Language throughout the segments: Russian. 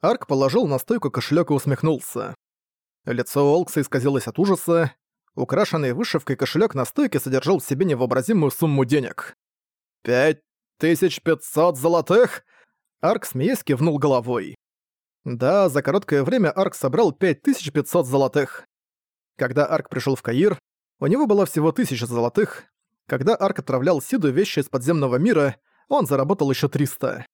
Арк положил на стойку кошелек и усмехнулся. Лицо Олкса исказилось от ужаса. Украшенный вышивкой кошелек на стойке содержал в себе невообразимую сумму денег. «Пять тысяч пятьсот золотых?» Арк смеясь кивнул головой. Да, за короткое время Арк собрал 5500 золотых. Когда Арк пришел в Каир, у него было всего 1000 золотых. Когда Арк отправлял Сиду вещи из подземного мира, он заработал еще 300.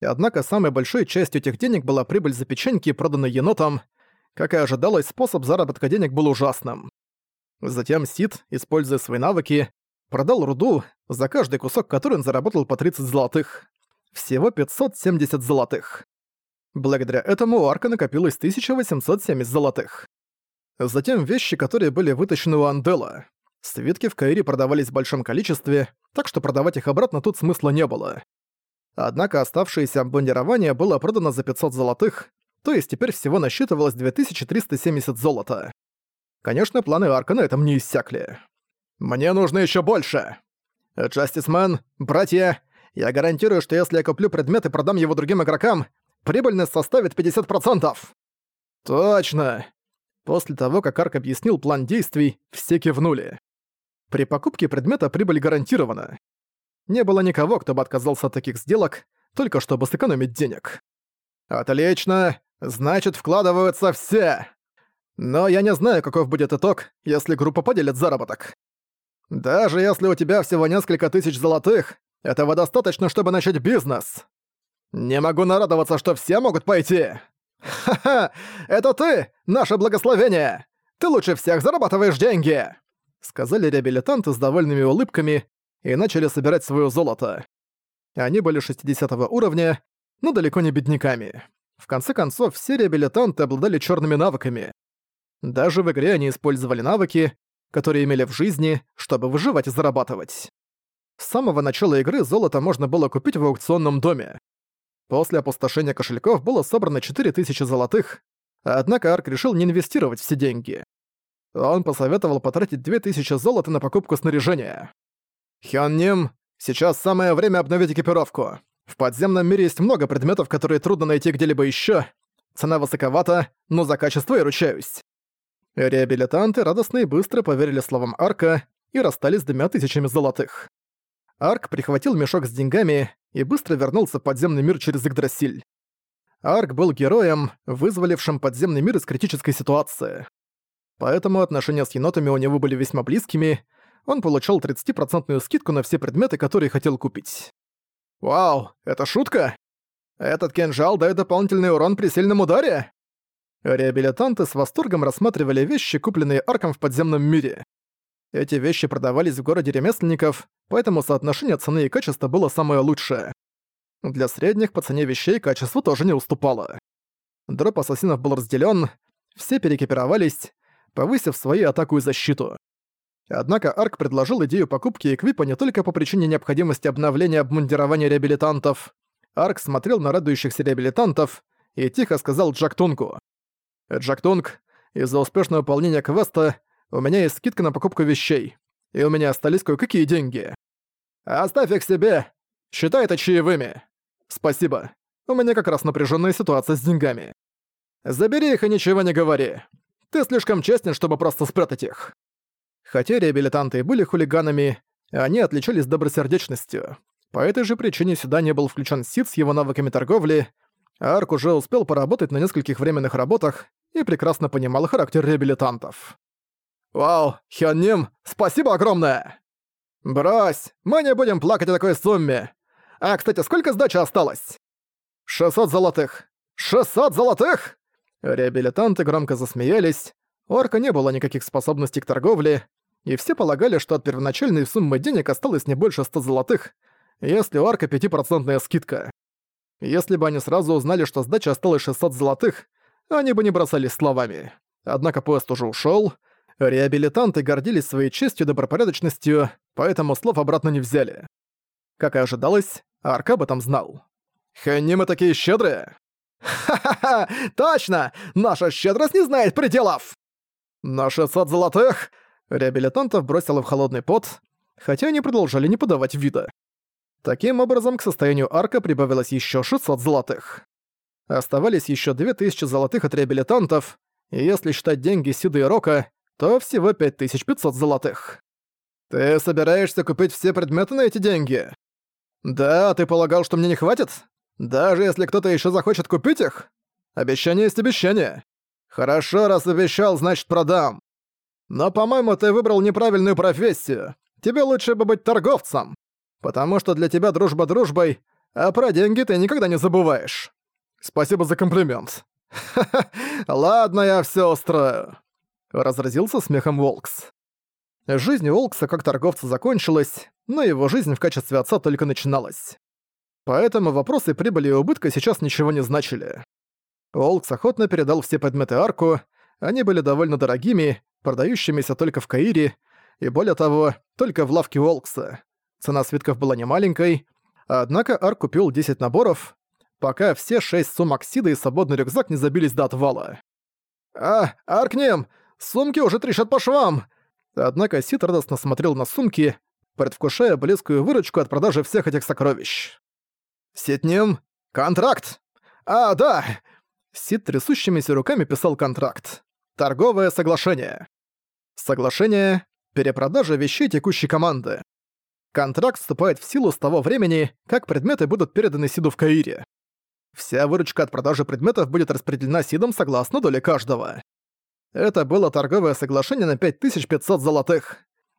И однако самой большой частью этих денег была прибыль за печеньки, проданные енотом. Как и ожидалось, способ заработка денег был ужасным. Затем Сид, используя свои навыки, продал руду, за каждый кусок который он заработал по 30 золотых. Всего 570 золотых. Благодаря этому у Арка накопилось 1870 золотых. Затем вещи, которые были вытащены у Андела. Свитки в Каире продавались в большом количестве, так что продавать их обратно тут смысла не было. Однако оставшееся обмундирование было продано за 500 золотых, то есть теперь всего насчитывалось 2370 золота. Конечно, планы Арка на этом не иссякли. «Мне нужно еще больше!» «Джастисмен, братья, я гарантирую, что если я куплю предмет и продам его другим игрокам, прибыльность составит 50%!» «Точно!» После того, как Арк объяснил план действий, все кивнули. При покупке предмета прибыль гарантирована. Не было никого, кто бы отказался от таких сделок, только чтобы сэкономить денег. «Отлично! Значит, вкладываются все!» Но я не знаю, каков будет итог, если группа поделит заработок. Даже если у тебя всего несколько тысяч золотых, этого достаточно, чтобы начать бизнес. Не могу нарадоваться, что все могут пойти. Ха-ха, это ты, наше благословение. Ты лучше всех зарабатываешь деньги, сказали реабилитанты с довольными улыбками и начали собирать своё золото. Они были 60 уровня, но далеко не бедняками. В конце концов, все реабилитанты обладали чёрными навыками. Даже в игре они использовали навыки, которые имели в жизни, чтобы выживать и зарабатывать. С самого начала игры золото можно было купить в аукционном доме. После опустошения кошельков было собрано 4000 золотых, однако Арк решил не инвестировать все деньги. Он посоветовал потратить 2000 золота на покупку снаряжения. «Хён сейчас самое время обновить экипировку. В подземном мире есть много предметов, которые трудно найти где-либо ещё. Цена высоковата, но за качество я ручаюсь. Реабилитанты радостно и быстро поверили словам Арка и расстались с двумя тысячами золотых. Арк прихватил мешок с деньгами и быстро вернулся в подземный мир через Игдрасиль. Арк был героем, вызволившим подземный мир из критической ситуации. Поэтому отношения с енотами у него были весьма близкими, он получал 30% скидку на все предметы, которые хотел купить. «Вау, это шутка? Этот кинжал дает дополнительный урон при сильном ударе?» Реабилитанты с восторгом рассматривали вещи, купленные Арком в подземном мире. Эти вещи продавались в городе ремесленников, поэтому соотношение цены и качества было самое лучшее. Для средних по цене вещей качество тоже не уступало. Дроп ассасинов был разделен, все перекипировались, повысив свою атаку и защиту. Однако Арк предложил идею покупки эквипа не только по причине необходимости обновления обмундирования реабилитантов. Арк смотрел на радующихся реабилитантов и тихо сказал Джак Тунку. Из-за успешного выполнения квеста у меня есть скидка на покупку вещей, и у меня остались кое-какие деньги. Оставь их себе. Считай это чаевыми. Спасибо. У меня как раз напряженная ситуация с деньгами. Забери их и ничего не говори. Ты слишком честен, чтобы просто спрятать их. Хотя реабилитанты и были хулиганами, они отличались добросердечностью. По этой же причине сюда не был включен Сид с его навыками торговли, Арк уже успел поработать на нескольких временных работах и прекрасно понимал характер реабилитантов. «Вау, Хён спасибо огромное!» «Брось, мы не будем плакать о такой сумме. А, кстати, сколько сдачи осталось?» «600 золотых! 600 золотых!» Реабилитанты громко засмеялись. У Арка не было никаких способностей к торговле, и все полагали, что от первоначальной суммы денег осталось не больше 100 золотых, если у Арка 5% скидка. Если бы они сразу узнали, что сдача осталась 600 золотых, они бы не бросались словами. Однако поезд уже ушёл. Реабилитанты гордились своей честью и добропорядочностью, поэтому слов обратно не взяли. Как и ожидалось, Арк об этом знал. «Хэнни мы такие щедрые!» «Ха-ха-ха! Точно! Наша щедрость не знает пределов!» «На 600 золотых!» Реабилитантов бросило в холодный пот, хотя они продолжали не подавать вида. Таким образом, к состоянию арка прибавилось еще 600 золотых. Оставались еще 2000 золотых от реабилитантов, и если считать деньги Сида и Рока, то всего 5500 золотых. «Ты собираешься купить все предметы на эти деньги?» «Да, ты полагал, что мне не хватит? Даже если кто-то еще захочет купить их? Обещание есть обещание. Хорошо, раз обещал, значит продам. Но, по-моему, ты выбрал неправильную профессию. Тебе лучше бы быть торговцем. Потому что для тебя дружба дружбой, а про деньги ты никогда не забываешь. Спасибо за комплимент. Ладно, я все устрою. Разразился смехом Волкс. Жизнь Волкса как торговца закончилась, но его жизнь в качестве отца только начиналась. Поэтому вопросы прибыли и убытка сейчас ничего не значили. Волкс охотно передал все предметы арку, они были довольно дорогими, продающимися только в Каире, и более того, только в лавке Волкса. Цена свитков была немаленькой, однако Арк купил 10 наборов, пока все 6 сумок Сида и свободный рюкзак не забились до отвала. «А, Аркнем, сумки уже трещат по швам!» Однако Сид радостно смотрел на сумки, предвкушая близкую выручку от продажи всех этих сокровищ. «Ситнем, контракт! А, да!» Сид трясущимися руками писал контракт. «Торговое соглашение». Соглашение – перепродажа вещей текущей команды. Контракт вступает в силу с того времени, как предметы будут переданы Сиду в Каире. Вся выручка от продажи предметов будет распределена Сидом согласно доле каждого. Это было торговое соглашение на 5500 золотых.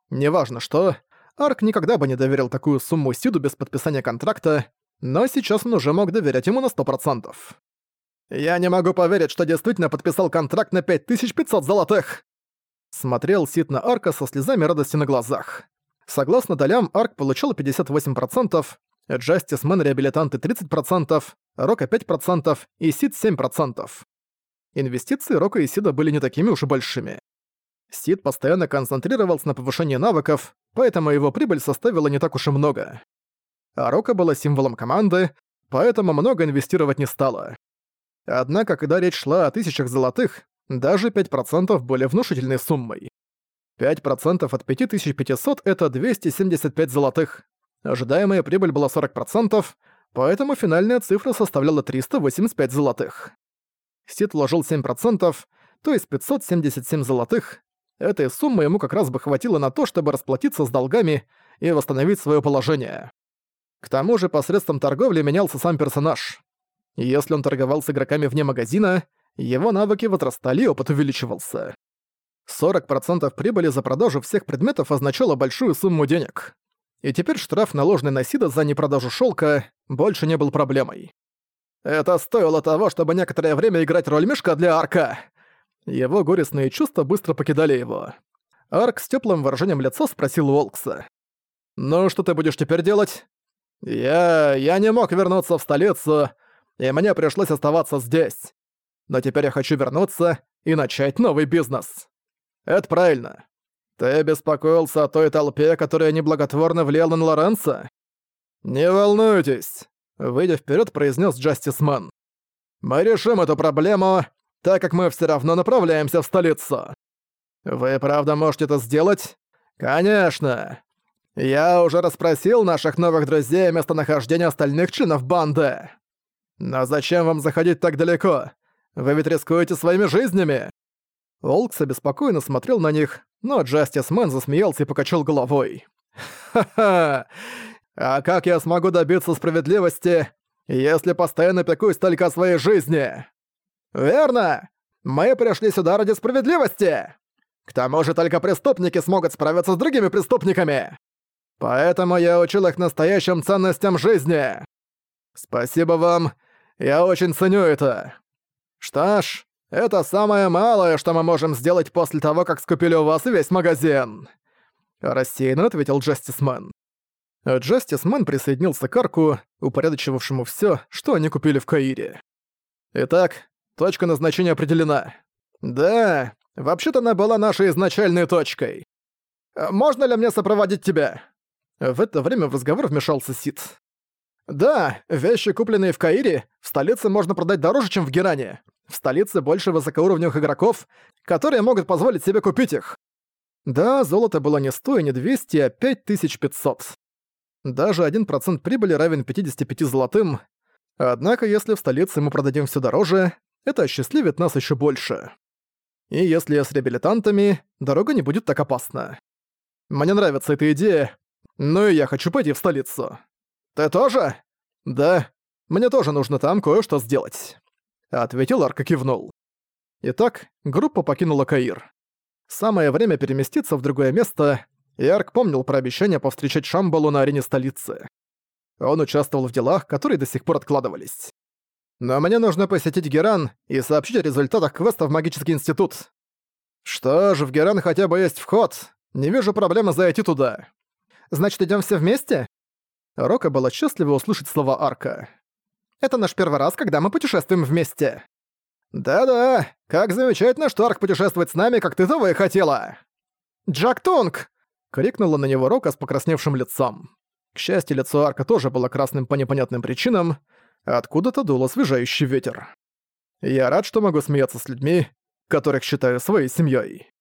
Неважно что, Арк никогда бы не доверил такую сумму Сиду без подписания контракта, но сейчас он уже мог доверять ему на 100%. «Я не могу поверить, что действительно подписал контракт на 5500 золотых!» Смотрел Сид на Арка со слезами радости на глазах. Согласно долям, Арк получил 58%, Джастис Мэн реабилитанты 30%, Рока 5% и Сид 7%. Инвестиции Рока и Сида были не такими уж и большими. Сид постоянно концентрировался на повышении навыков, поэтому его прибыль составила не так уж и много. А Рока была символом команды, поэтому много инвестировать не стала. Однако, когда речь шла о тысячах золотых, даже 5% были внушительной суммой. 5% от 5500 — это 275 золотых. Ожидаемая прибыль была 40%, поэтому финальная цифра составляла 385 золотых. Сид вложил 7%, то есть 577 золотых. Этой суммы ему как раз бы хватило на то, чтобы расплатиться с долгами и восстановить свое положение. К тому же посредством торговли менялся сам персонаж. Если он торговал с игроками вне магазина, его навыки возрастали и опыт увеличивался. 40% прибыли за продажу всех предметов означало большую сумму денег. И теперь штраф, наложенный на Сида за непродажу шелка, больше не был проблемой. Это стоило того, чтобы некоторое время играть роль мешка для Арка. Его горестные чувства быстро покидали его. Арк с теплым выражением лица спросил Волкса. «Ну, что ты будешь теперь делать?» «Я... я не мог вернуться в столицу, и мне пришлось оставаться здесь. Но теперь я хочу вернуться и начать новый бизнес». «Это правильно. Ты беспокоился о той толпе, которая неблаготворно влияла на Лоренца?» «Не волнуйтесь. Выйдя вперед, произнес Джастисман. «Мы решим эту проблему, так как мы все равно направляемся в столицу. Вы правда можете это сделать? Конечно. Я уже расспросил наших новых друзей о местонахождении остальных членов банды. Но зачем вам заходить так далеко? Вы ведь рискуете своими жизнями. Олкс обеспокоенно смотрел на них, но Джастис Мэн засмеялся и покачал головой. «Ха-ха! А как я смогу добиться справедливости, если постоянно пекусь только о своей жизни? Верно! Мы пришли сюда ради справедливости! К тому же только преступники смогут справиться с другими преступниками! Поэтому я учил их настоящим ценностям жизни! Спасибо вам, я очень ценю это. Что ж, это самое малое, что мы можем сделать после того, как скупили у вас весь магазин!» Рассеянно ответил Джастисмен. Джастисмен присоединился к арку, упорядочивавшему все, что они купили в Каире. «Итак, точка назначения определена. Да, вообще-то она была нашей изначальной точкой. Можно ли мне сопроводить тебя?» В это время в разговор вмешался Сид. «Да, вещи, купленные в Каире, в столице можно продать дороже, чем в Геране. В столице больше высокоуровневых игроков, которые могут позволить себе купить их. Да, золото было не 100 и не 200, а 5500. Даже 1% прибыли равен 55 золотым. Однако, если в столице мы продадим все дороже, это осчастливит нас еще больше. И если с реабилитантами, дорога не будет так опасна. Мне нравится эта идея, но и я хочу пойти в столицу. Ты тоже? Да, мне тоже нужно там кое-что сделать. Ответил Арк и кивнул. Итак, группа покинула Каир. Самое время переместиться в другое место, и Арк помнил про обещание повстречать Шамбалу на арене столицы. Он участвовал в делах, которые до сих пор откладывались. Но мне нужно посетить Геран и сообщить о результатах квеста в Магический институт. Что ж, в Геран хотя бы есть вход. Не вижу проблемы зайти туда. Значит, идем все вместе? Рока была счастлива услышать слова Арка. Это наш первый раз, когда мы путешествуем вместе. Да-да, как замечательно, что Арк путешествует с нами, как ты того и хотела. Джак Тонг! крикнула на него Рока с покрасневшим лицом. К счастью, лицо Арка тоже было красным по непонятным причинам, откуда-то дул освежающий ветер. Я рад, что могу смеяться с людьми, которых считаю своей семьей.